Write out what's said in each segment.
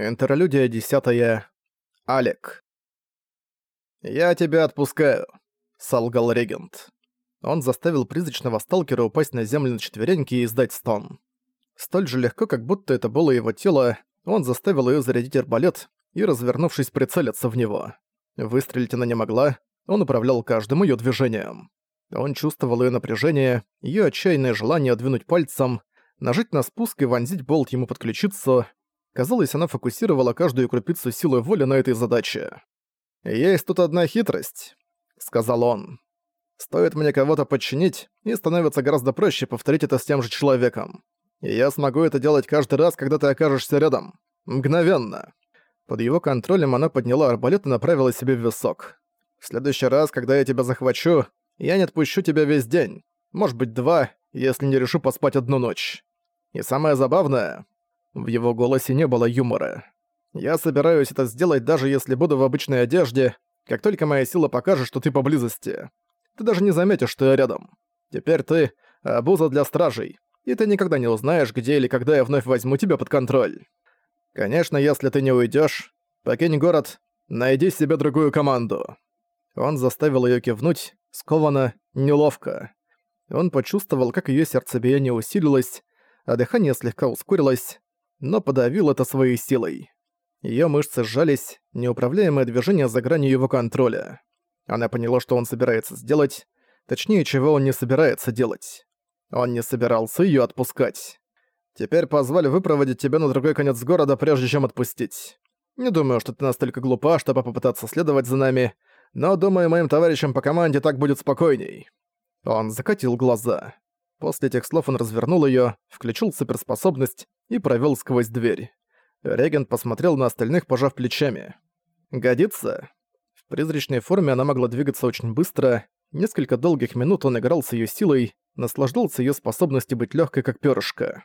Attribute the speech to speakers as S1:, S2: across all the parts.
S1: Интерлюдия десятая. Алек. «Я тебя отпускаю», — солгал регент. Он заставил призрачного сталкера упасть на землю на четвереньки и издать стон. Столь же легко, как будто это было его тело, он заставил её зарядить арбалет и, развернувшись, прицелиться в него. Выстрелить она не могла, он управлял каждым её движением. Он чувствовал её напряжение, её отчаянное желание двинуть пальцем, нажать на спуск и вонзить болт ему под ключицу. Казалось, она фокусировала каждую крупицу силы воли на этой задаче. «Есть тут одна хитрость», — сказал он. «Стоит мне кого-то подчинить, и становится гораздо проще повторить это с тем же человеком. И я смогу это делать каждый раз, когда ты окажешься рядом. Мгновенно». Под его контролем она подняла арбалет и направила себе в висок. «В следующий раз, когда я тебя захвачу, я не отпущу тебя весь день. Может быть, два, если не решу поспать одну ночь. И самое забавное, в его голосе не было юмора. Я собираюсь это сделать, даже если буду в обычной одежде, как только моя сила покажет, что ты поблизости. Ты даже не заметишь, что я рядом. Теперь ты — обуза для стражей, и ты никогда не узнаешь, где или когда я вновь возьму тебя под контроль. Конечно, если ты не уйдешь, покинь город, найди себе другую команду». Он заставил ее кивнуть, скованно, неловко. Он почувствовал, как ее сердцебиение усилилось, а дыхание слегка ускорилось, но подавил это своей силой. Её мышцы сжались, неуправляемое движение за гранью его контроля. Она поняла, что он собирается сделать, точнее, чего он не собирается делать. Он не собирался её отпускать. «Теперь позволь выпроводить тебя на другой конец города, прежде чем отпустить. Не думаю, что ты настолько глупа, чтобы попытаться следовать за нами, но думаю, моим товарищам по команде так будет спокойней». Он закатил глаза. После этих слов он развернул её, включил суперспособность и провёл сквозь дверь. Регент посмотрел на остальных, пожав плечами. «Годится?» В призрачной форме она могла двигаться очень быстро. Несколько долгих минут он играл с её силой, наслаждался её способностью быть лёгкой, как пёрышко.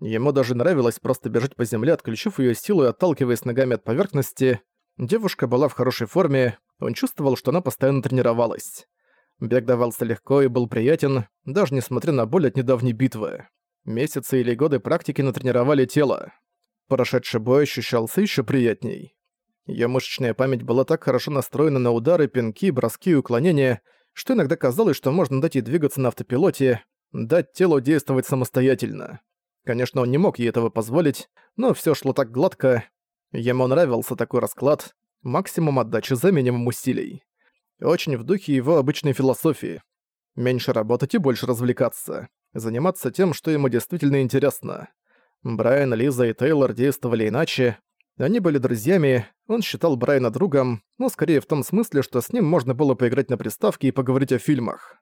S1: Ему даже нравилось просто бежать по земле, отключив её силу и отталкиваясь ногами от поверхности. Девушка была в хорошей форме, он чувствовал, что она постоянно тренировалась. Бег давался легко и был приятен, даже несмотря на боль от недавней битвы. Месяцы или годы практики натренировали тело. Прошедший бой ощущался еще приятней. Её мышечная память была так хорошо настроена на удары, пинки, броски и уклонения, что иногда казалось, что можно дать ей двигаться на автопилоте, дать телу действовать самостоятельно. Конечно, он не мог ей этого позволить, но всё шло так гладко. Ему нравился такой расклад, максимум отдачи за минимум усилий. Очень в духе его обычной философии. Меньше работать и больше развлекаться. Заниматься тем, что ему действительно интересно. Брайан, Лиза и Тейлор действовали иначе. Они были друзьями, он считал Брайана другом, но скорее в том смысле, что с ним можно было поиграть на приставке и поговорить о фильмах.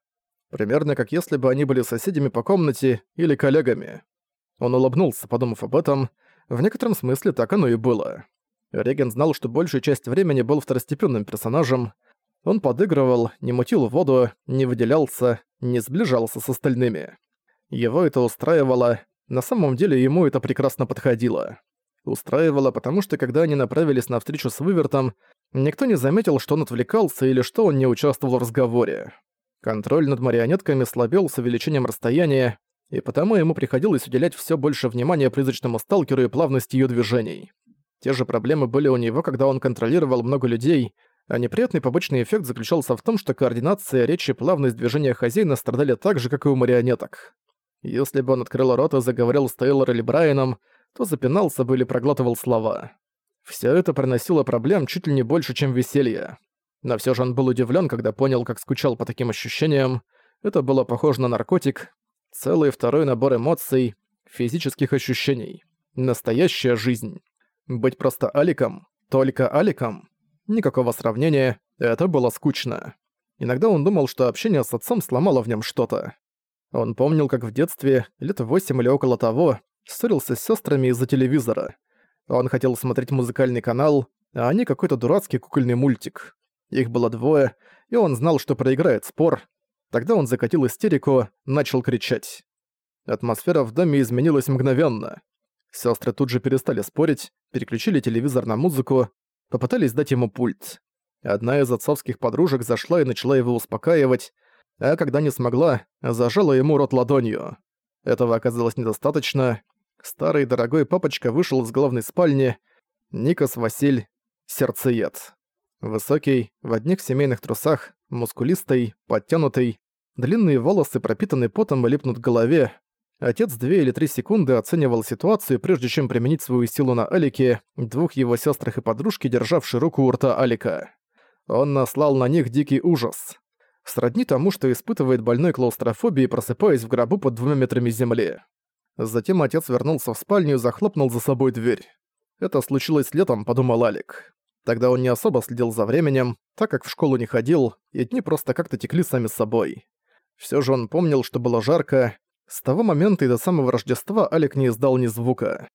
S1: Примерно как если бы они были соседями по комнате или коллегами. Он улыбнулся, подумав об этом. В некотором смысле так оно и было. Реген знал, что большую часть времени был второстепенным персонажем, он подыгрывал, не мутил воду, не выделялся, не сближался с остальными. Его это устраивало, на самом деле ему это прекрасно подходило. Устраивало, потому что когда они направились на встречу с Вывертом, никто не заметил, что он отвлекался или что он не участвовал в разговоре. Контроль над марионетками слабел с увеличением расстояния, и потому ему приходилось уделять все больше внимания призрачному сталкеру и плавности ее движений. Те же проблемы были у него, когда он контролировал много людей, а неприятный побочный эффект заключался в том, что координация речи и плавность движения хозяина страдали так же, как и у марионеток. Если бы он открыл рот и заговорил с Тейлор или Брайаном, то запинался бы или проглатывал слова. Все это приносило проблем чуть ли не больше, чем веселье. Но все же он был удивлен, когда понял, как скучал по таким ощущениям. Это было похоже на наркотик. Целый второй набор эмоций, физических ощущений. Настоящая жизнь. Быть просто Аликом, только Аликом. Никакого сравнения, это было скучно. Иногда он думал, что общение с отцом сломало в нем что-то. Он помнил, как в детстве, лет восемь или около того, ссорился с сестрами из-за телевизора. Он хотел смотреть музыкальный канал, а они какой-то дурацкий кукольный мультик. Их было двое, и он знал, что проиграет спор. Тогда он закатил истерику, начал кричать. Атмосфера в доме изменилась мгновенно. Сестры тут же перестали спорить, переключили телевизор на музыку, попытались дать ему пульт. Одна из отцовских подружек зашла и начала его успокаивать, а когда не смогла, зажала ему рот ладонью. Этого оказалось недостаточно. Старый дорогой папочка вышел из главной спальни, Никос Василь, сердцеед. Высокий, в одних семейных трусах, мускулистый, подтянутый, длинные волосы пропитаны потом и липнут к голове. Отец две или три секунды оценивал ситуацию, прежде чем применить свою силу на Алике, двух его сестрах и подружке, державшей руку у рта Алика. Он наслал на них дикий ужас. Сродни тому, что испытывает больной клаустрофобией, просыпаясь в гробу под двумя метрами земли. Затем отец вернулся в спальню и захлопнул за собой дверь. Это случилось летом, подумал Алик. Тогда он не особо следил за временем, так как в школу не ходил, и дни просто как-то текли сами собой. Все же он помнил, что было жарко. С того момента и до самого Рождества Алик не издал ни звука.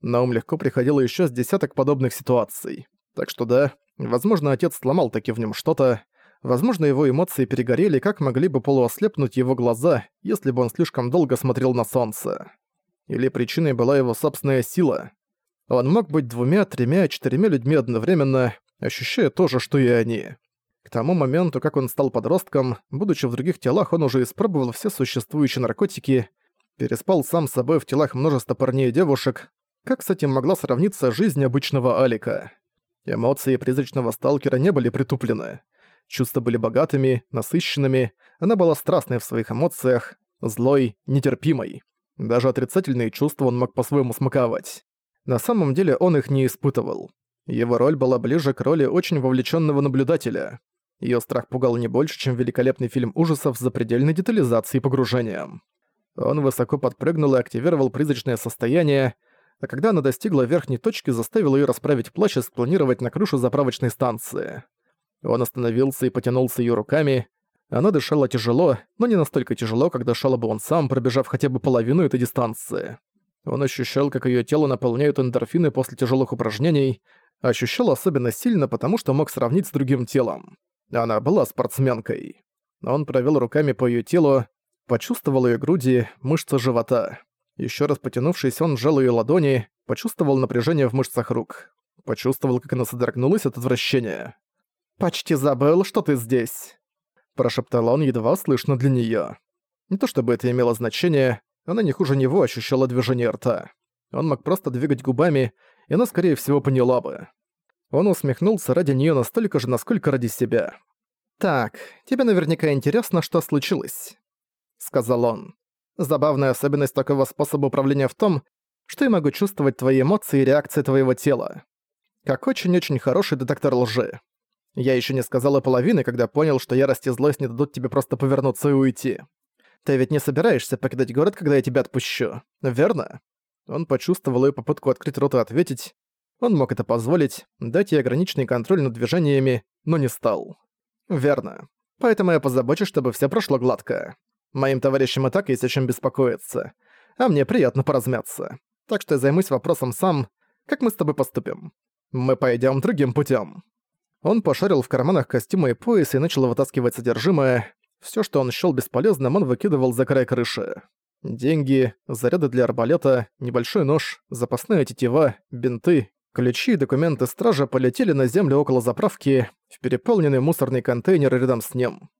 S1: На ум легко приходило еще с десяток подобных ситуаций. Так что да, возможно, отец сломал таки в нем что-то, возможно, его эмоции перегорели, как могли бы полуослепнуть его глаза, если бы он слишком долго смотрел на солнце. Или причиной была его собственная сила. Он мог быть двумя, тремя, четырьмя людьми одновременно, ощущая то же, что и они. К тому моменту, как он стал подростком, будучи в других телах, он уже испробовал все существующие наркотики, переспал сам с собой в телах множества парней и девушек. Как с этим могла сравниться жизнь обычного Алика? Эмоции призрачного сталкера не были притуплены. Чувства были богатыми, насыщенными, она была страстной в своих эмоциях, злой, нетерпимой. Даже отрицательные чувства он мог по-своему смаковать. На самом деле он их не испытывал. Его роль была ближе к роли очень вовлеченного наблюдателя. Ее страх пугал не больше, чем великолепный фильм ужасов с запредельной детализацией и погружением. Он высоко подпрыгнул и активировал призрачное состояние, а когда она достигла верхней точки, заставил ее расправить плащ и спланировать на крышу заправочной станции. Он остановился и потянулся ее руками. Она дышала тяжело, но не настолько тяжело, как дышала бы он сам, пробежав хотя бы половину этой дистанции. Он ощущал, как ее тело наполняют эндорфины после тяжелых упражнений, ощущал особенно сильно, потому что мог сравнить с другим телом. Она была спортсменкой. Он провел руками по ее телу, почувствовал ее груди, мышцы живота. Еще раз потянувшись, он сжал ее ладони, почувствовал напряжение в мышцах рук. Почувствовал, как она содрогнулась от отвращения. «Почти забыл, что ты здесь», – прошептал он едва слышно для нее. Не то чтобы это имело значение, она не хуже него ощущала движение рта. Он мог просто двигать губами, и она, скорее всего, поняла бы. Он усмехнулся ради нее настолько же, насколько ради себя. «Так, тебе наверняка интересно, что случилось», — сказал он. «Забавная особенность такого способа управления в том, что я могу чувствовать твои эмоции и реакции твоего тела. Как очень-очень хороший детектор лжи. Я еще не сказала половины, когда понял, что ярость и злость не дадут тебе просто повернуться и уйти. Ты ведь не собираешься покидать город, когда я тебя отпущу, верно?» Он почувствовал ее попытку открыть рот и ответить. Он мог это позволить, дать ей ограниченный контроль над движениями, но не стал. «Верно. Поэтому я позабочусь, чтобы все прошло гладко. Моим товарищам и так есть о чем беспокоиться. А мне приятно поразмяться. Так что я займусь вопросом сам, как мы с тобой поступим. Мы пойдем другим путем. Он пошарил в карманах костюма и пояса и начал вытаскивать содержимое. Все, что он счёл бесполезным, он выкидывал за край крыши. Деньги, заряды для арбалета, небольшой нож, запасная тетива, бинты, ключи и документы стража полетели на землю около заправки в переполненный мусорный контейнер рядом с ним.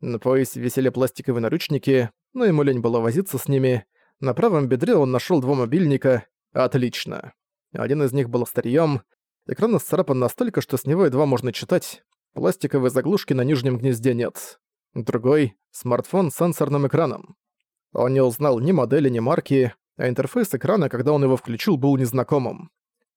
S1: На поясе висели пластиковые наручники, но ему лень было возиться с ними. На правом бедре он нашёл два мобильника. Отлично. Один из них был старьём. Экран исцарапан настолько, что с него едва можно читать. Пластиковой заглушки на нижнем гнезде нет. Другой — смартфон с сенсорным экраном. Он не узнал ни модели, ни марки, а интерфейс экрана, когда он его включил, был незнакомым.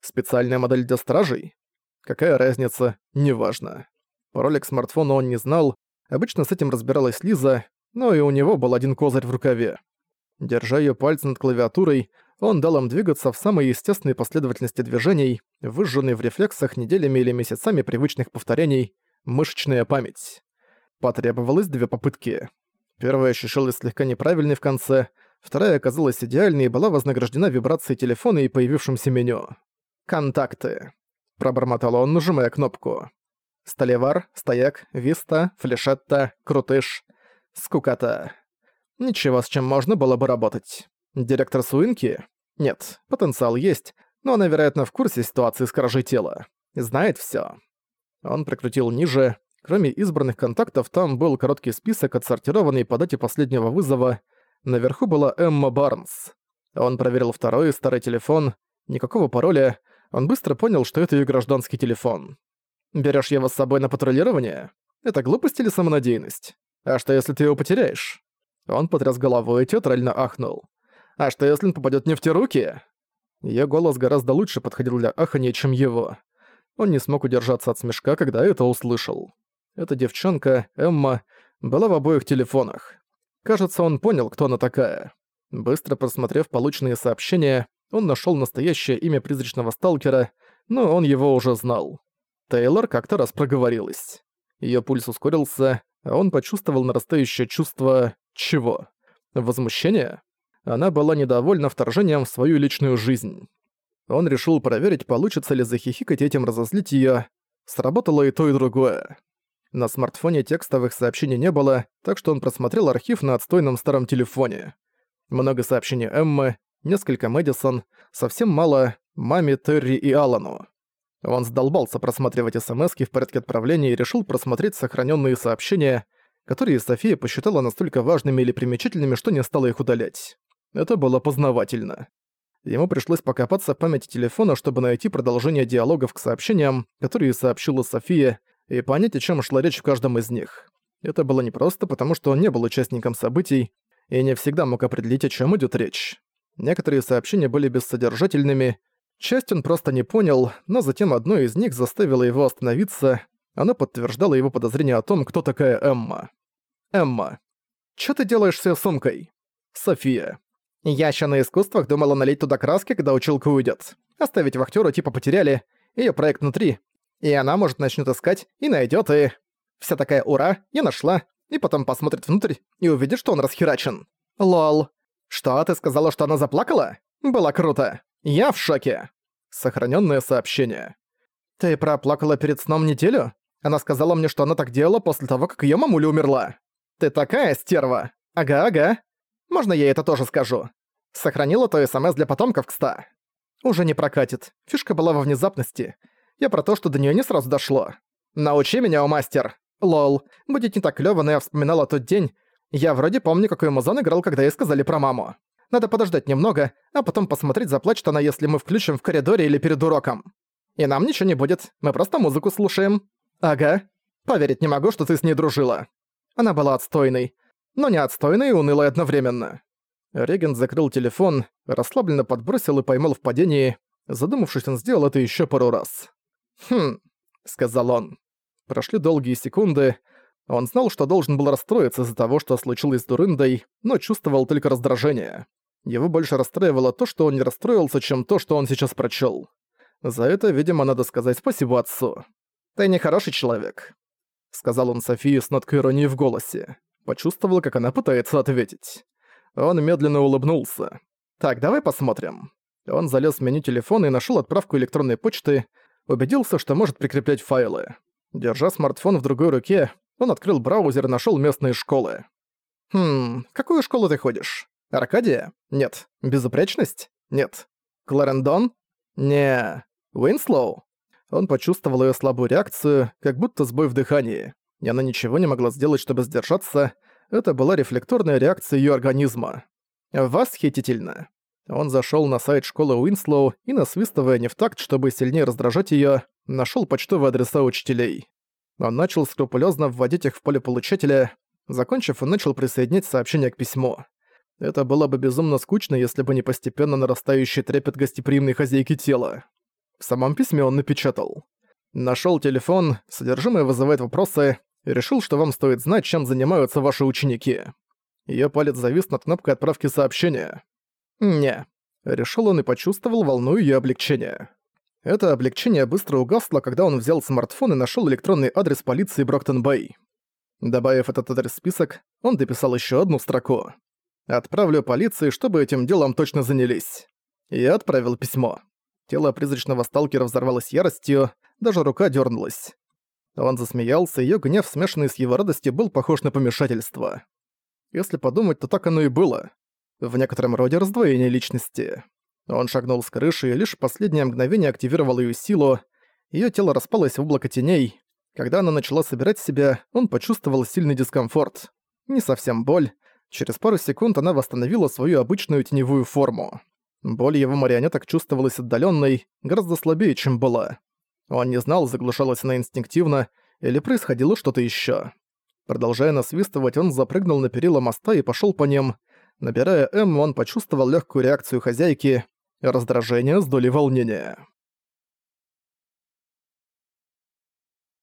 S1: Специальная модель для стражей? Какая разница, неважно. Пароль к смартфону он не знал, обычно с этим разбиралась Лиза, но и у него был один козырь в рукаве. Держа ее пальцы над клавиатурой, он дал им двигаться в самой естественной последовательности движений, выжженной в рефлексах неделями или месяцами привычных повторений, мышечная память. Потребовалось две попытки. Первая ощущалась слегка неправильной в конце, вторая оказалась идеальной и была вознаграждена вибрацией телефона и появившимся меню. «Контакты», — пробормотал он, нажимая кнопку. «Столевар, стояк, виста, флешетта, крутыш, скукота. Ничего, с чем можно было бы работать. Директор Суинки? Нет, потенциал есть, но она, вероятно, в курсе ситуации с кражей тела. Знает всё. Он прикрутил ниже, Кроме избранных контактов, там был короткий список, отсортированный по дате последнего вызова. Наверху была Эмма Барнс. Он проверил второй старый телефон. Никакого пароля. Он быстро понял, что это её гражданский телефон. «Берёшь его с собой на патрулирование? Это глупость или самонадеянность? А что, если ты его потеряешь?» Он потряс головой и театрально ахнул. «А что, если он попадёт не в те руки?» Её голос гораздо лучше подходил для ахания, чем его. Он не смог удержаться от смешка, когда это услышал. Эта девчонка, Эмма, была в обоих телефонах. Кажется, он понял, кто она такая. Быстро просмотрев полученные сообщения, он нашёл настоящее имя призрачного сталкера, но он его уже знал. Тейлор как-то раз проговорилась. Её пульс ускорился, а он почувствовал нарастающее чувство... чего? Возмущения? Она была недовольна вторжением в свою личную жизнь. Он решил проверить, получится ли захихикать этим разозлить её. Сработало и то, и другое. На смартфоне текстовых сообщений не было, так что он просмотрел архив на отстойном старом телефоне. Много сообщений Эммы, несколько Мэдисон, совсем мало маме, Терри и Алану. Он задолбался просматривать смски в порядке отправления и решил просмотреть сохраненные сообщения, которые София посчитала настолько важными или примечательными, что не стала их удалять. Это было познавательно. Ему пришлось покопаться в памяти телефона, чтобы найти продолжение диалогов к сообщениям, которые сообщила София, и понять, о чем шла речь в каждом из них. Это было непросто, потому что он не был участником событий и не всегда мог определить, о чем идет речь. Некоторые сообщения были бессодержательными, часть он просто не понял, но затем одно из них заставило его остановиться, оно подтверждало его подозрение о том, кто такая Эмма. Эмма. «Чё ты делаешь с её сумкой?» София. «Я ещё на искусствах думала налить туда краски, когда училка уйдет. Оставить вахтёру типа потеряли. Её проект внутри. И она, может, начнет искать и найдет и... Вся такая «Ура! Я нашла!» И потом посмотрит внутрь и увидит, что он расхерачен. Лол. Что, ты сказала, что она заплакала? Было круто. Я в шоке. Сохраненное сообщение. Ты проплакала перед сном неделю? Она сказала мне, что она так делала после того, как ее мамуля умерла. Ты такая стерва. Ага-ага. Можно я это тоже скажу? Сохранила то СМС для потомков, кста. Уже не прокатит. Фишка была во внезапности. Я про то, что до неё не сразу дошло. Научи меня, о мастер. Лол, будет не так клёво, но я вспоминала тот день. Я вроде помню, какой музон играл, когда ей сказали про маму. Надо подождать немного, а потом посмотреть, заплачет она, если мы включим в коридоре или перед уроком. И нам ничего не будет, мы просто музыку слушаем. Ага. Поверить не могу, что ты с ней дружила. Она была отстойной. Но не отстойной и унылой одновременно. Регент закрыл телефон, расслабленно подбросил и поймал в падении. Задумавшись, он сделал это ещё пару раз. «Хм», — сказал он. Прошли долгие секунды. Он знал, что должен был расстроиться из-за того, что случилось с Дурындой, но чувствовал только раздражение. Его больше расстраивало то, что он не расстроился, чем то, что он сейчас прочел. За это, видимо, надо сказать спасибо отцу. «Ты не хороший человек», — сказал он Софии с ноткой иронии в голосе. Почувствовал, как она пытается ответить. Он медленно улыбнулся. «Так, давай посмотрим». Он залез в меню телефона и нашел отправку электронной почты, убедился, что может прикреплять файлы. Держа смартфон в другой руке, он открыл браузер и нашёл местные школы. «Хм, какую школу ты ходишь? Аркадия? Нет. Безупречность? Нет. Кларендон? Не. Уинслоу?» Он почувствовал её слабую реакцию, как будто сбой в дыхании. И она ничего не могла сделать, чтобы сдержаться. Это была рефлекторная реакция её организма. Восхитительно. Он зашёл на сайт школы Уинслоу и, насвистывая не в такт, чтобы сильнее раздражать её, нашёл почтовые адреса учителей. Он начал скрупулёзно вводить их в поле получателя. Закончив, он начал присоединять сообщение к письму. Это было бы безумно скучно, если бы не постепенно нарастающий трепет гостеприимной хозяйки тела. В самом письме он напечатал. Нашёл телефон, содержимое вызывает вопросы, и решил, что вам стоит знать, чем занимаются ваши ученики. Её палец завис над кнопкой отправки сообщения. «Не». Решил он и почувствовал волну её облегчения. Это облегчение быстро угасло, когда он взял смартфон и нашёл электронный адрес полиции Броктон-Бэй. Добавив этот адрес в список, он дописал ещё одну строку. «Отправлю полиции, чтобы этим делом точно занялись». И отправил письмо. Тело призрачного сталкера взорвалось яростью, даже рука дёрнулась. Он засмеялся, её гнев, смешанный с его радостью, был похож на помешательство. Если подумать, то так оно и было в некотором роде раздвоение личности. Он шагнул с крыши и лишь в последнее мгновение активировал ее силу. Ее тело распалось в облако теней. Когда она начала собирать себя, он почувствовал сильный дискомфорт. Не совсем боль. Через пару секунд она восстановила свою обычную теневую форму. Боль его марионеток чувствовалась отдаленной, гораздо слабее, чем была. Он не знал, заглушалась она инстинктивно, или происходило что-то еще. Продолжая насвистывать, он запрыгнул на перила моста и пошел по ним. Набирая М, он почувствовал легкую реакцию хозяйки, раздражение с долей волнения.